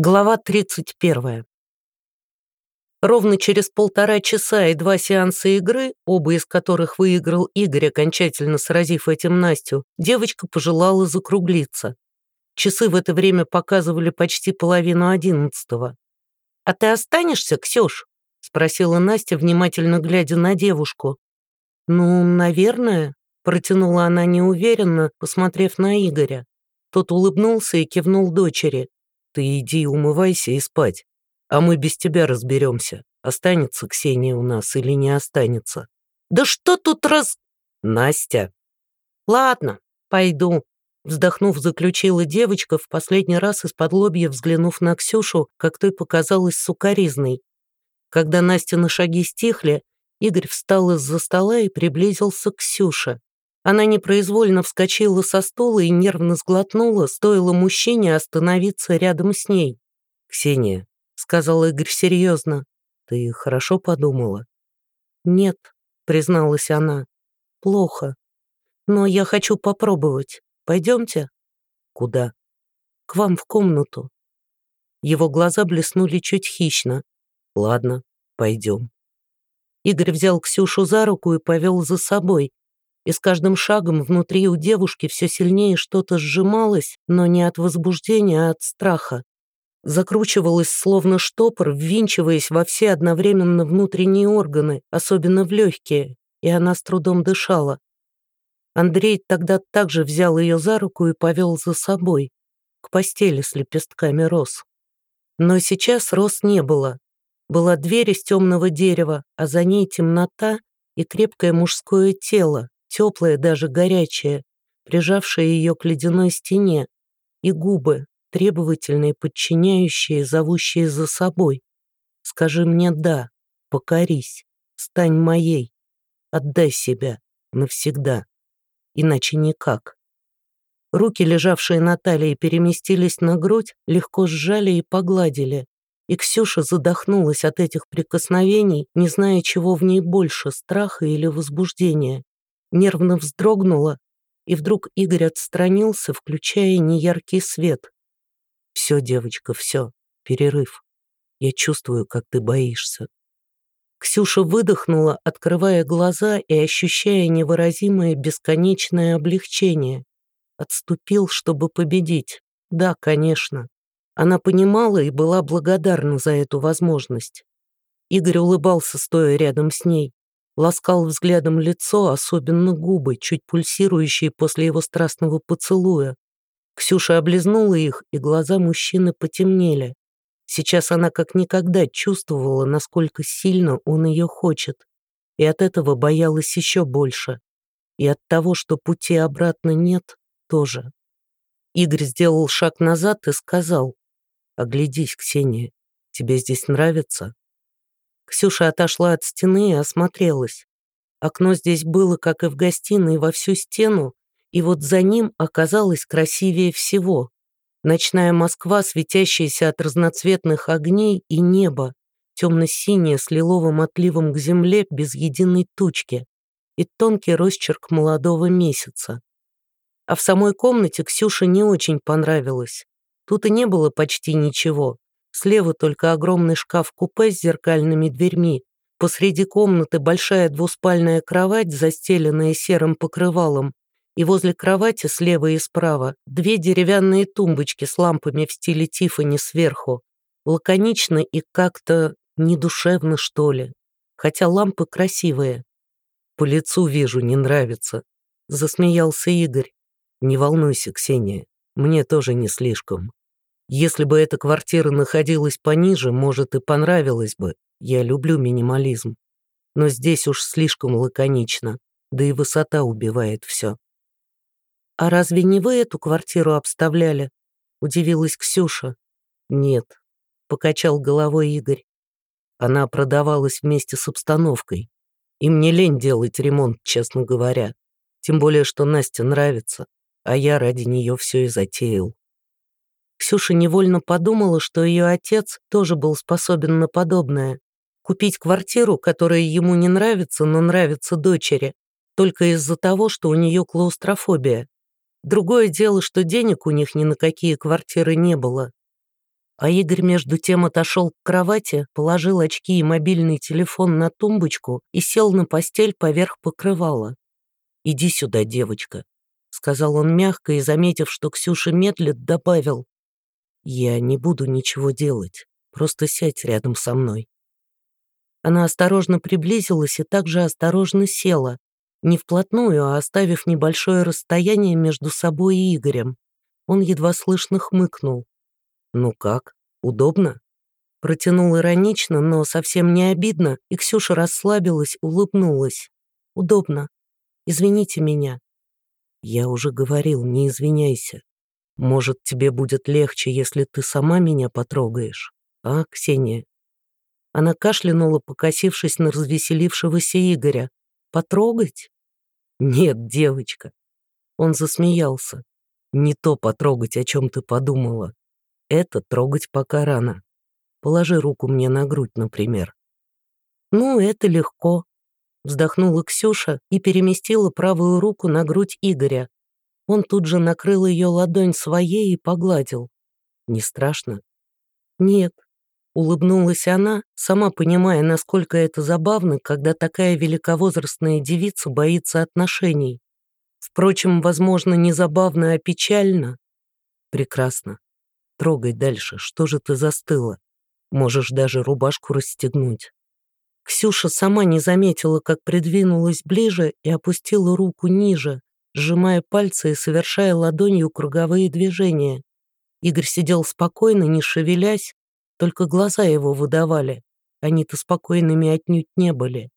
Глава 31. Ровно через полтора часа и два сеанса игры, оба из которых выиграл Игорь, окончательно сразив этим Настю, девочка пожелала закруглиться. Часы в это время показывали почти половину одиннадцатого. «А ты останешься, Ксюш?» — спросила Настя, внимательно глядя на девушку. «Ну, наверное», — протянула она неуверенно, посмотрев на Игоря. Тот улыбнулся и кивнул дочери. Ты иди умывайся и спать, а мы без тебя разберемся, останется Ксения у нас или не останется. Да что тут раз... Настя. Ладно, пойду. Вздохнув, заключила девочка, в последний раз из-под лобья взглянув на Ксюшу, как той показалась сукоризной. Когда Настя на шаги стихли, Игорь встал из-за стола и приблизился к Ксюше. Она непроизвольно вскочила со стула и нервно сглотнула, стоило мужчине остановиться рядом с ней. «Ксения», — сказал Игорь серьезно, — «ты хорошо подумала?» «Нет», — призналась она, — «плохо. Но я хочу попробовать. Пойдемте?» «Куда?» «К вам в комнату». Его глаза блеснули чуть хищно. «Ладно, пойдем». Игорь взял Ксюшу за руку и повел за собой, и с каждым шагом внутри у девушки все сильнее что-то сжималось, но не от возбуждения, а от страха. Закручивалось словно штопор, ввинчиваясь во все одновременно внутренние органы, особенно в легкие, и она с трудом дышала. Андрей тогда также взял ее за руку и повел за собой, к постели с лепестками роз. Но сейчас роз не было. Была дверь из темного дерева, а за ней темнота и крепкое мужское тело, теплая, даже горячая, прижавшая ее к ледяной стене, и губы, требовательные, подчиняющие, зовущие за собой. «Скажи мне «да», покорись, стань моей, отдай себя навсегда, иначе никак». Руки, лежавшие на талии, переместились на грудь, легко сжали и погладили. И Ксюша задохнулась от этих прикосновений, не зная, чего в ней больше, страха или возбуждения нервно вздрогнула, и вдруг Игорь отстранился, включая неяркий свет. «Все, девочка, все, перерыв. Я чувствую, как ты боишься». Ксюша выдохнула, открывая глаза и ощущая невыразимое бесконечное облегчение. Отступил, чтобы победить. Да, конечно. Она понимала и была благодарна за эту возможность. Игорь улыбался, стоя рядом с ней ласкал взглядом лицо, особенно губы, чуть пульсирующие после его страстного поцелуя. Ксюша облизнула их, и глаза мужчины потемнели. Сейчас она как никогда чувствовала, насколько сильно он ее хочет, и от этого боялась еще больше. И от того, что пути обратно нет, тоже. Игорь сделал шаг назад и сказал, «Оглядись, Ксения, тебе здесь нравится?» Ксюша отошла от стены и осмотрелась. Окно здесь было, как и в гостиной, во всю стену, и вот за ним оказалось красивее всего. Ночная Москва, светящаяся от разноцветных огней, и небо, темно-синее с лиловым отливом к земле без единой тучки, и тонкий росчерк молодого месяца. А в самой комнате Ксюше не очень понравилось. Тут и не было почти ничего. Слева только огромный шкаф-купе с зеркальными дверьми. Посреди комнаты большая двуспальная кровать, застеленная серым покрывалом. И возле кровати слева и справа две деревянные тумбочки с лампами в стиле Тиффани сверху. Лаконично и как-то недушевно, что ли. Хотя лампы красивые. По лицу вижу, не нравится. Засмеялся Игорь. Не волнуйся, Ксения, мне тоже не слишком. Если бы эта квартира находилась пониже, может, и понравилось бы. Я люблю минимализм. Но здесь уж слишком лаконично, да и высота убивает все. «А разве не вы эту квартиру обставляли?» — удивилась Ксюша. «Нет», — покачал головой Игорь. Она продавалась вместе с обстановкой. И мне лень делать ремонт, честно говоря. Тем более, что Насте нравится, а я ради нее все и затеял. Ксюша невольно подумала, что ее отец тоже был способен на подобное. Купить квартиру, которая ему не нравится, но нравится дочери, только из-за того, что у нее клаустрофобия. Другое дело, что денег у них ни на какие квартиры не было. А Игорь между тем отошел к кровати, положил очки и мобильный телефон на тумбочку и сел на постель поверх покрывала. «Иди сюда, девочка», — сказал он мягко и, заметив, что Ксюша медлит, добавил. «Я не буду ничего делать, просто сядь рядом со мной». Она осторожно приблизилась и также осторожно села, не вплотную, а оставив небольшое расстояние между собой и Игорем. Он едва слышно хмыкнул. «Ну как, удобно?» Протянул иронично, но совсем не обидно, и Ксюша расслабилась, улыбнулась. «Удобно. Извините меня». «Я уже говорил, не извиняйся. Может, тебе будет легче, если ты сама меня потрогаешь, а, Ксения?» Она кашлянула, покосившись на развеселившегося Игоря. «Потрогать?» «Нет, девочка». Он засмеялся. «Не то потрогать, о чем ты подумала. Это трогать пока рано. Положи руку мне на грудь, например». «Ну, это легко», — вздохнула Ксюша и переместила правую руку на грудь Игоря. Он тут же накрыл ее ладонь своей и погладил. «Не страшно?» «Нет», — улыбнулась она, сама понимая, насколько это забавно, когда такая великовозрастная девица боится отношений. Впрочем, возможно, не забавно, а печально. «Прекрасно. Трогай дальше, что же ты застыла? Можешь даже рубашку расстегнуть. Ксюша сама не заметила, как придвинулась ближе и опустила руку ниже, сжимая пальцы и совершая ладонью круговые движения. Игорь сидел спокойно, не шевелясь, только глаза его выдавали. Они-то спокойными отнюдь не были.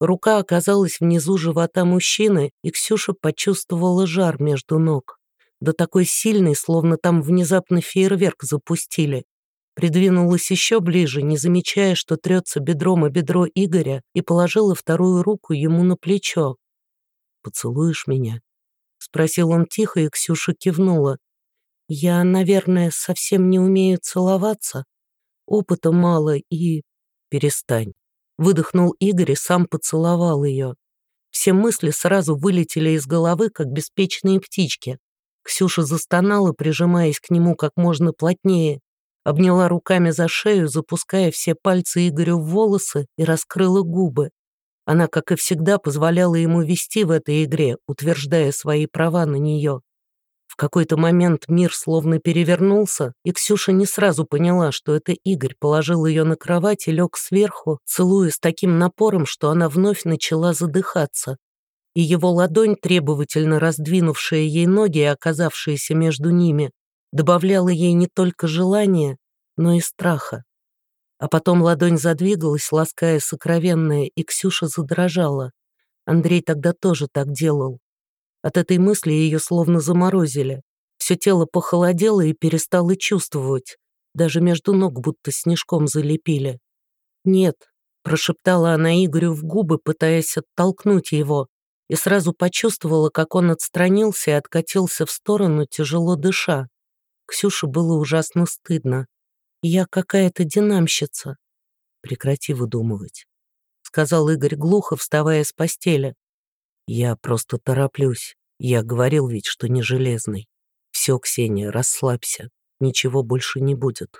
Рука оказалась внизу живота мужчины, и Ксюша почувствовала жар между ног да такой сильный, словно там внезапно фейерверк запустили. Придвинулась еще ближе, не замечая, что трется бедром о бедро Игоря, и положила вторую руку ему на плечо. «Поцелуешь меня?» — спросил он тихо, и Ксюша кивнула. «Я, наверное, совсем не умею целоваться. Опыта мало и...» «Перестань», — выдохнул Игорь и сам поцеловал ее. Все мысли сразу вылетели из головы, как беспечные птички. Ксюша застонала, прижимаясь к нему как можно плотнее, обняла руками за шею, запуская все пальцы Игорю в волосы и раскрыла губы. Она, как и всегда, позволяла ему вести в этой игре, утверждая свои права на нее. В какой-то момент мир словно перевернулся, и Ксюша не сразу поняла, что это Игорь положил ее на кровать и лег сверху, целуя с таким напором, что она вновь начала задыхаться и его ладонь, требовательно раздвинувшая ей ноги и оказавшаяся между ними, добавляла ей не только желания, но и страха. А потом ладонь задвигалась, лаская сокровенное, и Ксюша задрожала. Андрей тогда тоже так делал. От этой мысли ее словно заморозили. Все тело похолодело и перестало чувствовать. Даже между ног будто снежком залепили. «Нет», — прошептала она Игорю в губы, пытаясь оттолкнуть его, и сразу почувствовала, как он отстранился и откатился в сторону, тяжело дыша. Ксюше было ужасно стыдно. «Я какая-то динамщица». «Прекрати выдумывать», — сказал Игорь глухо, вставая с постели. «Я просто тороплюсь. Я говорил ведь, что не железный. Все, Ксения, расслабься. Ничего больше не будет».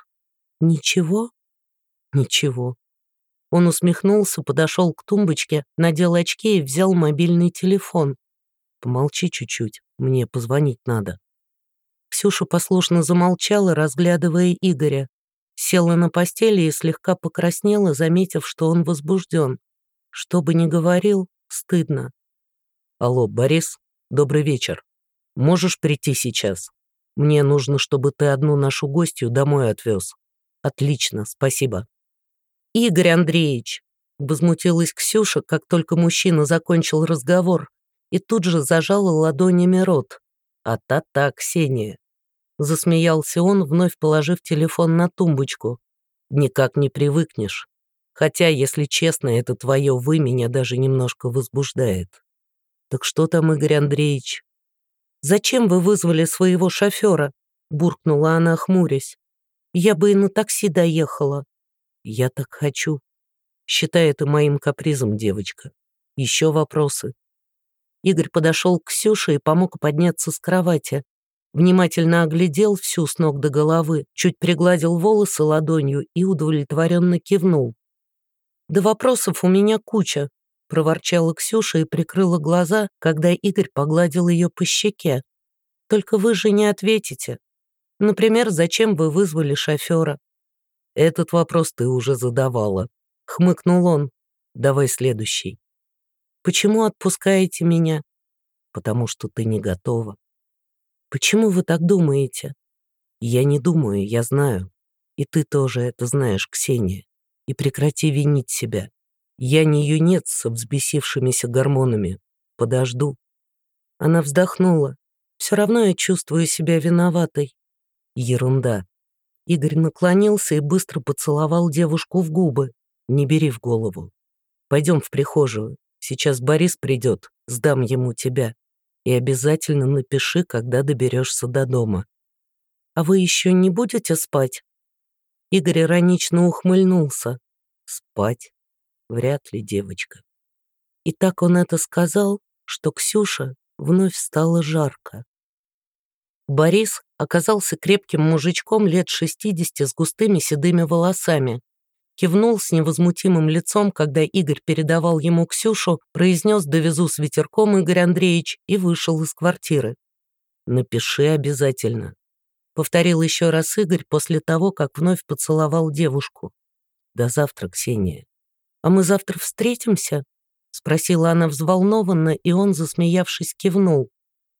«Ничего?» «Ничего. Он усмехнулся, подошел к тумбочке, надел очки и взял мобильный телефон. «Помолчи чуть-чуть, мне позвонить надо». Ксюша послушно замолчала, разглядывая Игоря. Села на постели и слегка покраснела, заметив, что он возбужден. Что бы ни говорил, стыдно. «Алло, Борис, добрый вечер. Можешь прийти сейчас? Мне нужно, чтобы ты одну нашу гостью домой отвез. Отлично, спасибо». «Игорь Андреевич!» — возмутилась Ксюша, как только мужчина закончил разговор, и тут же зажала ладонями рот. «А та-та, Ксения!» Засмеялся он, вновь положив телефон на тумбочку. «Никак не привыкнешь. Хотя, если честно, это твое «вы» меня даже немножко возбуждает. Так что там, Игорь Андреевич?» «Зачем вы вызвали своего шофера?» — буркнула она, хмурясь. «Я бы и на такси доехала». Я так хочу. Считай это моим капризом, девочка. Еще вопросы?» Игорь подошел к Ксюше и помог подняться с кровати. Внимательно оглядел всю с ног до головы, чуть пригладил волосы ладонью и удовлетворенно кивнул. «Да вопросов у меня куча», — проворчала Ксюша и прикрыла глаза, когда Игорь погладил ее по щеке. «Только вы же не ответите. Например, зачем вы вызвали шофера?» «Этот вопрос ты уже задавала», — хмыкнул он. «Давай следующий». «Почему отпускаете меня?» «Потому что ты не готова». Почему вы так думаете? Я не думаю, я знаю. И ты тоже это знаешь, Ксения. И прекрати винить себя. Я не юнец с взбесившимися гормонами. Подожду. Она вздохнула. Все равно я чувствую себя виноватой. Ерунда. Игорь наклонился и быстро поцеловал девушку в губы. Не бери в голову. Пойдем в прихожую. Сейчас Борис придет, сдам ему тебя и обязательно напиши, когда доберешься до дома. А вы еще не будете спать? Игорь иронично ухмыльнулся. Спать? Вряд ли, девочка. И так он это сказал, что Ксюша вновь стало жарко. Борис оказался крепким мужичком лет 60 с густыми седыми волосами, кивнул с невозмутимым лицом, когда Игорь передавал ему Ксюшу, произнес «довезу с ветерком, Игорь Андреевич» и вышел из квартиры. «Напиши обязательно», — повторил еще раз Игорь после того, как вновь поцеловал девушку. «До завтра, Ксения». «А мы завтра встретимся?» — спросила она взволнованно, и он, засмеявшись, кивнул.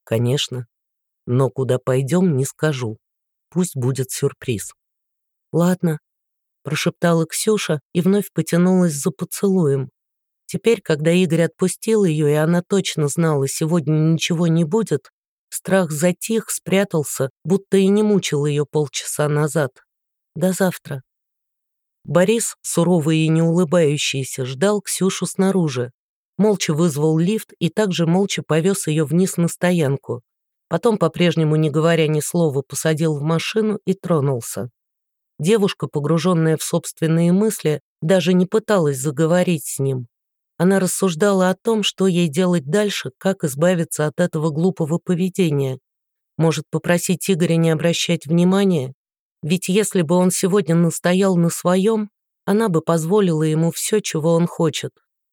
«Конечно. Но куда пойдем, не скажу. Пусть будет сюрприз». «Ладно», прошептала Ксюша и вновь потянулась за поцелуем. Теперь, когда Игорь отпустил ее, и она точно знала, сегодня ничего не будет, страх затих, спрятался, будто и не мучил ее полчаса назад. До завтра. Борис, суровый и не улыбающийся, ждал Ксюшу снаружи. Молча вызвал лифт и также молча повез ее вниз на стоянку. Потом, по-прежнему не говоря ни слова, посадил в машину и тронулся. Девушка, погруженная в собственные мысли, даже не пыталась заговорить с ним. Она рассуждала о том, что ей делать дальше, как избавиться от этого глупого поведения. Может, попросить Игоря не обращать внимания? Ведь если бы он сегодня настоял на своем, она бы позволила ему все, чего он хочет.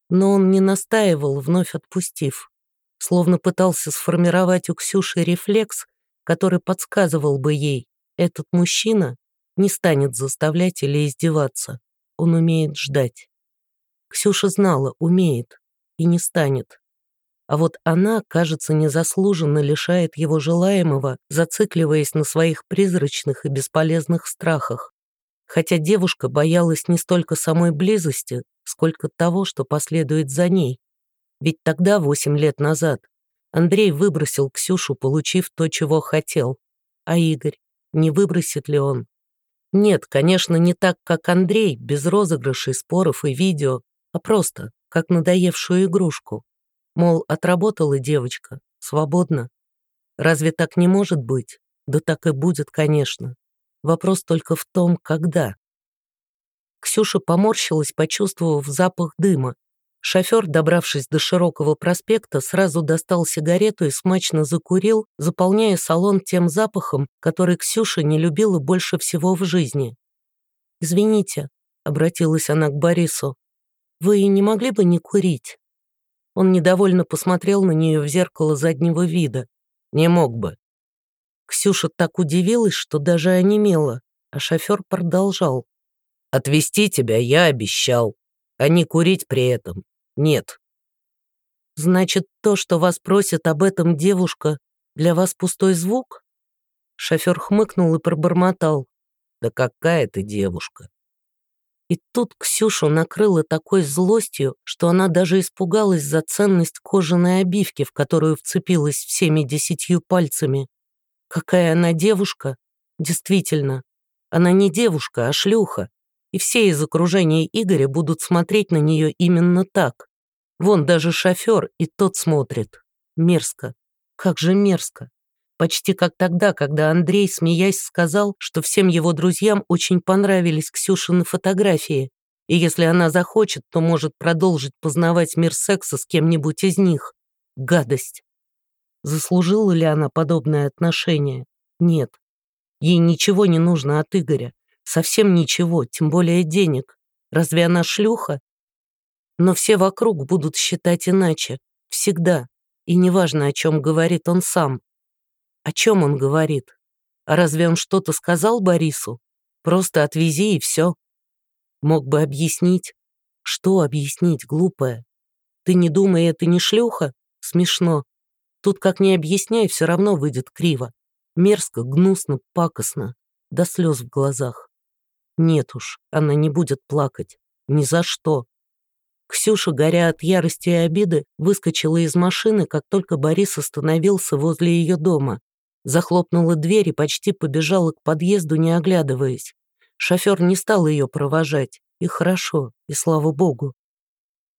Но он не настаивал, вновь отпустив. Словно пытался сформировать у Ксюши рефлекс, который подсказывал бы ей, этот мужчина не станет заставлять или издеваться. Он умеет ждать. Ксюша знала, умеет и не станет. А вот она, кажется, незаслуженно лишает его желаемого, зацикливаясь на своих призрачных и бесполезных страхах. Хотя девушка боялась не столько самой близости, сколько того, что последует за ней. Ведь тогда, восемь лет назад, Андрей выбросил Ксюшу, получив то, чего хотел. А Игорь, не выбросит ли он? Нет, конечно, не так, как Андрей, без розыгрышей, споров и видео, а просто, как надоевшую игрушку. Мол, отработала девочка, свободно. Разве так не может быть? Да так и будет, конечно. Вопрос только в том, когда. Ксюша поморщилась, почувствовав запах дыма, Шофер, добравшись до широкого проспекта, сразу достал сигарету и смачно закурил, заполняя салон тем запахом, который Ксюша не любила больше всего в жизни. «Извините», — обратилась она к Борису, — «вы не могли бы не курить?» Он недовольно посмотрел на нее в зеркало заднего вида. «Не мог бы». Ксюша так удивилась, что даже онемела, а шофер продолжал. «Отвезти тебя я обещал, а не курить при этом. Нет. Значит, то, что вас просит об этом девушка, для вас пустой звук? Шофер хмыкнул и пробормотал. Да какая ты девушка. И тут Ксюшу накрыла такой злостью, что она даже испугалась за ценность кожаной обивки, в которую вцепилась всеми десятью пальцами. Какая она девушка? Действительно, она не девушка, а шлюха и все из окружения Игоря будут смотреть на нее именно так. Вон даже шофер и тот смотрит. Мерзко. Как же мерзко. Почти как тогда, когда Андрей, смеясь, сказал, что всем его друзьям очень понравились Ксюшины фотографии, и если она захочет, то может продолжить познавать мир секса с кем-нибудь из них. Гадость. Заслужила ли она подобное отношение? Нет. Ей ничего не нужно от Игоря. Совсем ничего, тем более денег. Разве она шлюха? Но все вокруг будут считать иначе. Всегда. И неважно, о чем говорит он сам. О чем он говорит? А разве он что-то сказал Борису? Просто отвези и все. Мог бы объяснить. Что объяснить, глупая? Ты не думай, это не шлюха? Смешно. Тут как не объясняй, все равно выйдет криво. Мерзко, гнусно, пакостно. До слез в глазах. Нет уж, она не будет плакать. Ни за что. Ксюша, горя от ярости и обиды, выскочила из машины, как только Борис остановился возле ее дома. Захлопнула дверь и почти побежала к подъезду, не оглядываясь. Шофер не стал ее провожать. И хорошо, и слава богу.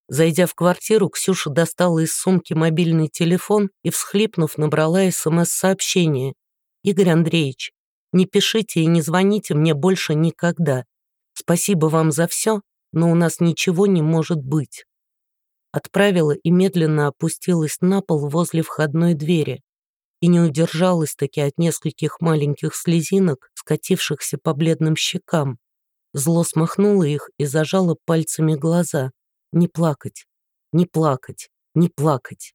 Зайдя в квартиру, Ксюша достала из сумки мобильный телефон и, всхлипнув, набрала СМС-сообщение. «Игорь Андреевич, не пишите и не звоните мне больше никогда. Спасибо вам за все, но у нас ничего не может быть». Отправила и медленно опустилась на пол возле входной двери и не удержалась таки от нескольких маленьких слезинок, скатившихся по бледным щекам. Зло смахнуло их и зажало пальцами глаза. Не плакать, не плакать, не плакать.